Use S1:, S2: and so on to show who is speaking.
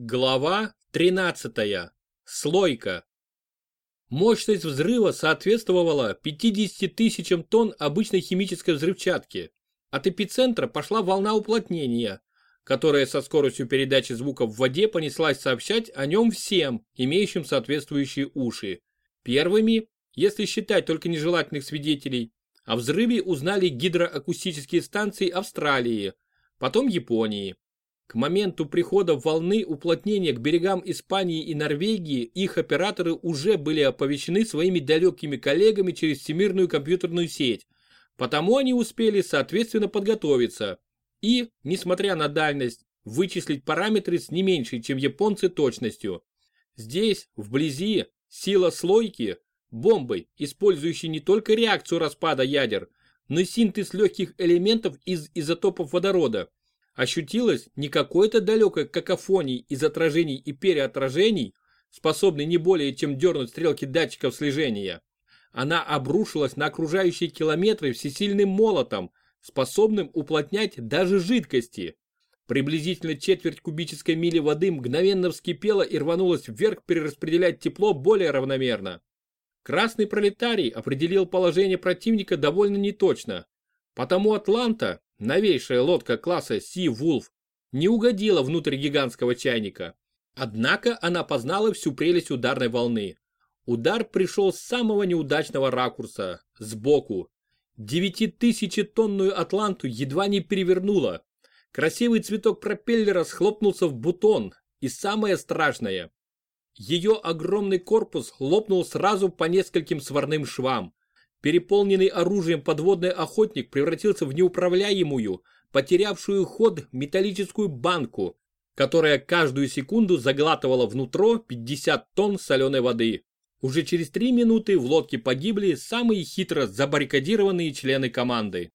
S1: Глава 13. Слойка. Мощность взрыва соответствовала 50 тысячам тонн обычной химической взрывчатки. От эпицентра пошла волна уплотнения, которая со скоростью передачи звука в воде понеслась сообщать о нем всем, имеющим соответствующие уши. Первыми, если считать только нежелательных свидетелей, о взрыве узнали гидроакустические станции Австралии, потом Японии. К моменту прихода волны уплотнения к берегам Испании и Норвегии их операторы уже были оповещены своими далекими коллегами через всемирную компьютерную сеть, потому они успели соответственно подготовиться и, несмотря на дальность, вычислить параметры с не меньшей, чем японцы, точностью. Здесь, вблизи, сила слойки, бомбой, использующей не только реакцию распада ядер, но и синтез легких элементов из изотопов водорода, ощутилось не какой-то далекой какофонии из отражений и переотражений, способной не более чем дернуть стрелки датчиков слежения. Она обрушилась на окружающие километры всесильным молотом, способным уплотнять даже жидкости. Приблизительно четверть кубической мили воды мгновенно вскипела и рванулась вверх перераспределять тепло более равномерно. Красный пролетарий определил положение противника довольно неточно, потому Атланта, Новейшая лодка класса Sea Wolf не угодила внутрь гигантского чайника. Однако она познала всю прелесть ударной волны. Удар пришел с самого неудачного ракурса, сбоку. Девятитысячетонную Атланту едва не перевернуло. Красивый цветок пропеллера схлопнулся в бутон. И самое страшное. Ее огромный корпус лопнул сразу по нескольким сварным швам. Переполненный оружием подводный охотник превратился в неуправляемую, потерявшую ход металлическую банку, которая каждую секунду заглатывала внутрь 50 тонн соленой воды. Уже через три минуты в лодке погибли самые хитро забаррикадированные члены команды.